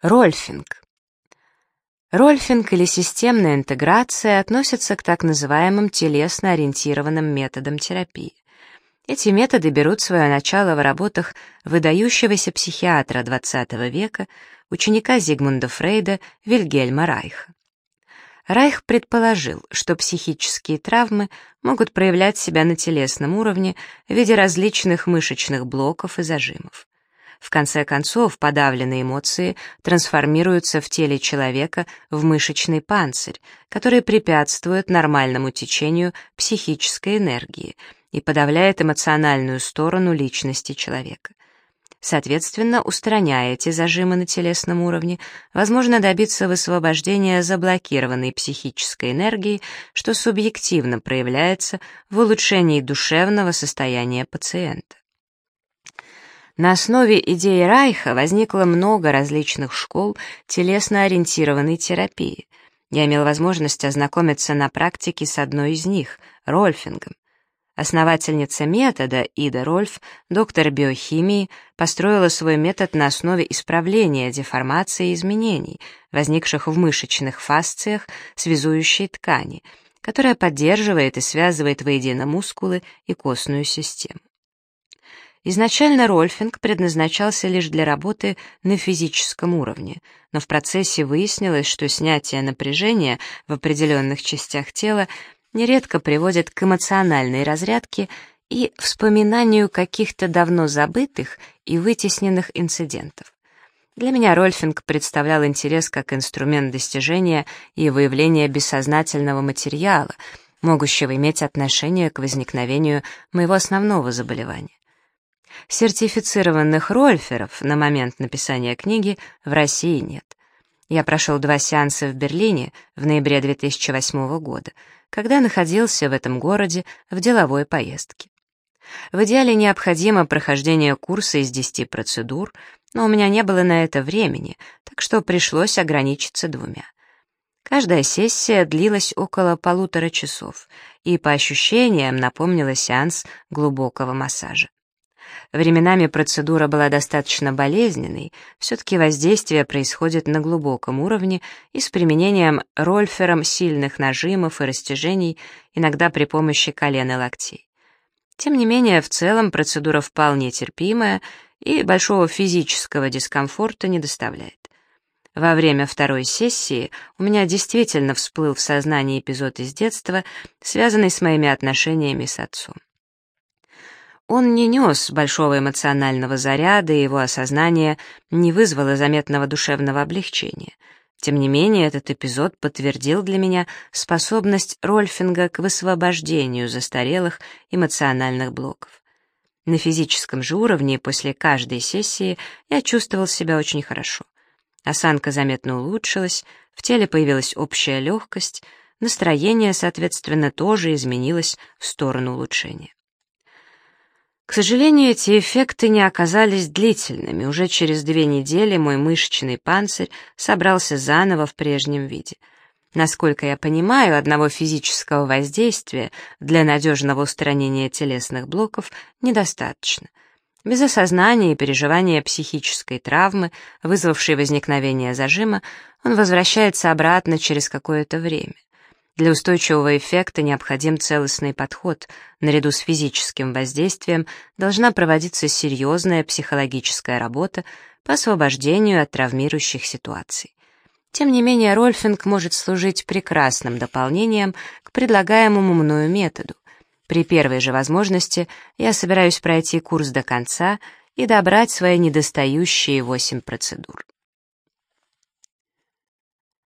Рольфинг. Рольфинг или системная интеграция относятся к так называемым телесно-ориентированным методам терапии. Эти методы берут свое начало в работах выдающегося психиатра XX века, ученика Зигмунда Фрейда Вильгельма Райха. Райх предположил, что психические травмы могут проявлять себя на телесном уровне в виде различных мышечных блоков и зажимов. В конце концов, подавленные эмоции трансформируются в теле человека в мышечный панцирь, который препятствует нормальному течению психической энергии и подавляет эмоциональную сторону личности человека. Соответственно, устраняя эти зажимы на телесном уровне, возможно добиться высвобождения заблокированной психической энергии, что субъективно проявляется в улучшении душевного состояния пациента. На основе идеи Райха возникло много различных школ телесно-ориентированной терапии. Я имел возможность ознакомиться на практике с одной из них — Рольфингом. Основательница метода Ида Рольф, доктор биохимии, построила свой метод на основе исправления деформации и изменений, возникших в мышечных фасциях связующей ткани, которая поддерживает и связывает воедино мускулы и костную систему. Изначально рольфинг предназначался лишь для работы на физическом уровне, но в процессе выяснилось, что снятие напряжения в определенных частях тела нередко приводит к эмоциональной разрядке и вспоминанию каких-то давно забытых и вытесненных инцидентов. Для меня рольфинг представлял интерес как инструмент достижения и выявления бессознательного материала, могущего иметь отношение к возникновению моего основного заболевания. Сертифицированных рольферов на момент написания книги в России нет. Я прошел два сеанса в Берлине в ноябре 2008 года, когда находился в этом городе в деловой поездке. В идеале необходимо прохождение курса из 10 процедур, но у меня не было на это времени, так что пришлось ограничиться двумя. Каждая сессия длилась около полутора часов и, по ощущениям, напомнила сеанс глубокого массажа. Временами процедура была достаточно болезненной, все-таки воздействие происходит на глубоком уровне и с применением рольфером сильных нажимов и растяжений, иногда при помощи колен и локтей. Тем не менее, в целом процедура вполне терпимая и большого физического дискомфорта не доставляет. Во время второй сессии у меня действительно всплыл в сознании эпизод из детства, связанный с моими отношениями с отцом. Он не нес большого эмоционального заряда, и его осознание не вызвало заметного душевного облегчения. Тем не менее, этот эпизод подтвердил для меня способность Рольфинга к высвобождению застарелых эмоциональных блоков. На физическом же уровне после каждой сессии я чувствовал себя очень хорошо. Осанка заметно улучшилась, в теле появилась общая легкость, настроение, соответственно, тоже изменилось в сторону улучшения. К сожалению, эти эффекты не оказались длительными. Уже через две недели мой мышечный панцирь собрался заново в прежнем виде. Насколько я понимаю, одного физического воздействия для надежного устранения телесных блоков недостаточно. Без осознания и переживания психической травмы, вызвавшей возникновение зажима, он возвращается обратно через какое-то время. Для устойчивого эффекта необходим целостный подход. Наряду с физическим воздействием должна проводиться серьезная психологическая работа по освобождению от травмирующих ситуаций. Тем не менее, рольфинг может служить прекрасным дополнением к предлагаемому мною методу. При первой же возможности я собираюсь пройти курс до конца и добрать свои недостающие восемь процедур.